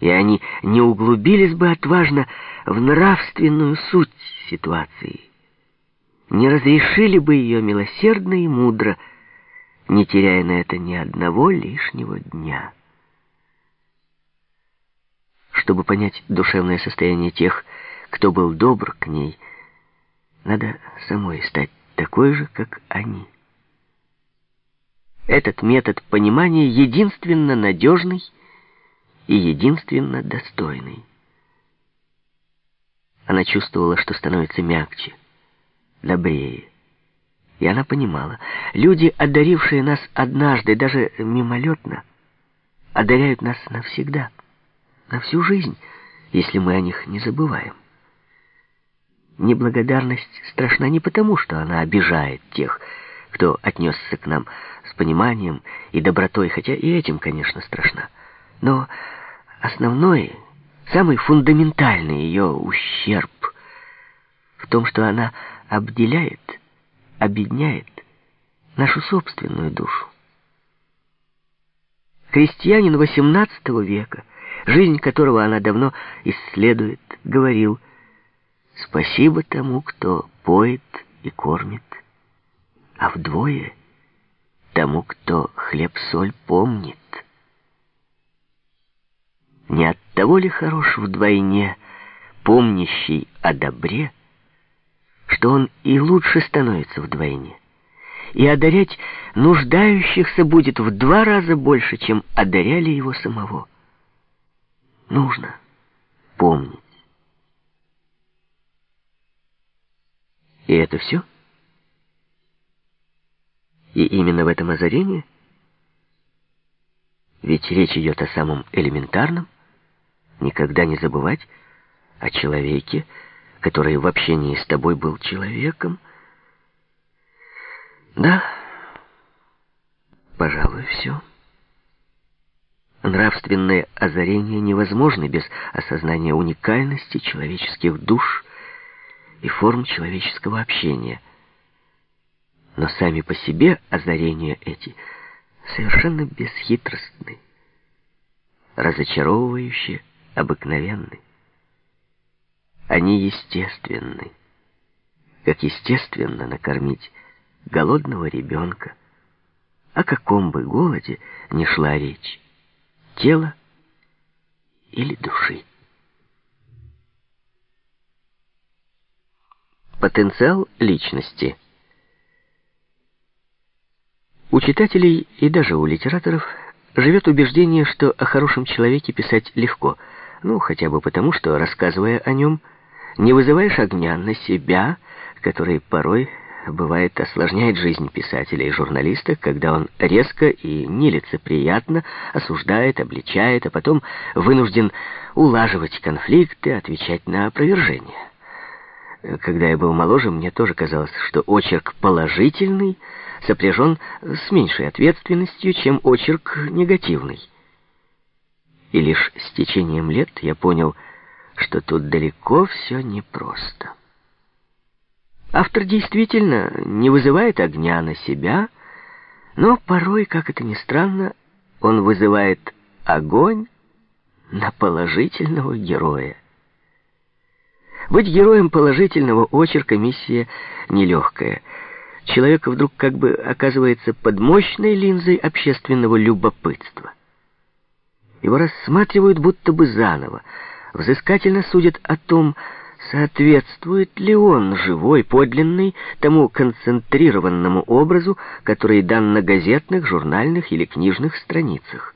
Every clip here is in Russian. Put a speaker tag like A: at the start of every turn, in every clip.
A: и они не углубились бы отважно в нравственную суть ситуации, не разрешили бы ее милосердно и мудро, не теряя на это ни одного лишнего дня. Чтобы понять душевное состояние тех, кто был добр к ней, надо самой стать такой же, как они. Этот метод понимания единственно надежный и единственно достойный. Она чувствовала, что становится мягче, добрее. И она понимала, люди, одарившие нас однажды, даже мимолетно, одаряют нас навсегда, на всю жизнь, если мы о них не забываем. Неблагодарность страшна не потому, что она обижает тех, кто отнесся к нам с пониманием и добротой, хотя и этим, конечно, страшна. Но Основной, самый фундаментальный ее ущерб в том, что она обделяет, обедняет нашу собственную душу. Крестьянин XVIII века, жизнь которого она давно исследует, говорил «Спасибо тому, кто поет и кормит, а вдвое тому, кто хлеб-соль помнит». Не от того ли хорош вдвойне, помнящий о добре, что он и лучше становится вдвойне, и одарять нуждающихся будет в два раза больше, чем одаряли его самого. Нужно помнить. И это все? И именно в этом озарении? Ведь речь идет о самом элементарном, никогда не забывать о человеке, который в общении с тобой был человеком. Да, пожалуй, все. Нравственное озарение невозможно без осознания уникальности человеческих душ и форм человеческого общения. Но сами по себе озарения эти совершенно бесхитростны, разочаровывающие, обыкновенны. Они естественны. Как естественно накормить голодного ребенка. О каком бы голоде ни шла речь. Тела или души. Потенциал личности. У читателей и даже у литераторов живет убеждение, что о хорошем человеке писать легко – ну, хотя бы потому, что, рассказывая о нем, не вызываешь огня на себя, который порой, бывает, осложняет жизнь писателя и журналиста, когда он резко и нелицеприятно осуждает, обличает, а потом вынужден улаживать конфликты, отвечать на опровержение. Когда я был моложе, мне тоже казалось, что очерк положительный сопряжен с меньшей ответственностью, чем очерк негативный. И лишь с течением лет я понял, что тут далеко все непросто. Автор действительно не вызывает огня на себя, но порой, как это ни странно, он вызывает огонь на положительного героя. Быть героем положительного очерка миссия нелегкая. Человек вдруг как бы оказывается под мощной линзой общественного любопытства. Его рассматривают будто бы заново, взыскательно судят о том, соответствует ли он, живой, подлинный, тому концентрированному образу, который дан на газетных, журнальных или книжных страницах.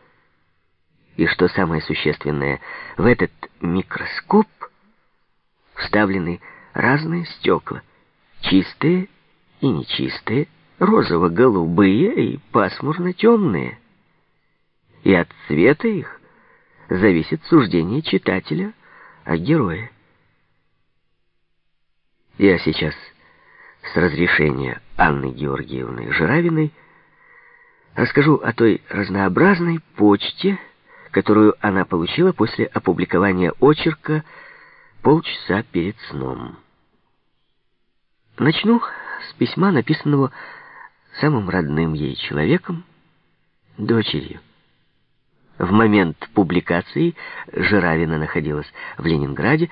A: И что самое существенное, в этот микроскоп вставлены разные стекла, чистые и нечистые, розово-голубые и пасмурно-темные и от цвета их зависит суждение читателя о герое. Я сейчас с разрешения Анны Георгиевны Жиравиной расскажу о той разнообразной почте, которую она получила после опубликования очерка полчаса перед сном. Начну с письма, написанного самым родным ей человеком, дочерью. В момент публикации Жиравина находилась в Ленинграде,